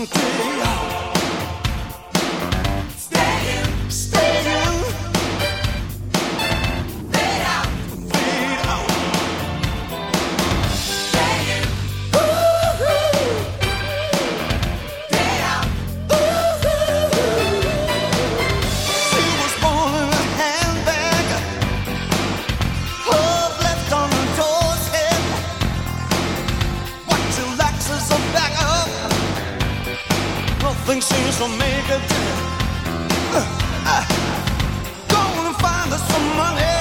nothing to make a difference. Uh, uh, go and find us some money,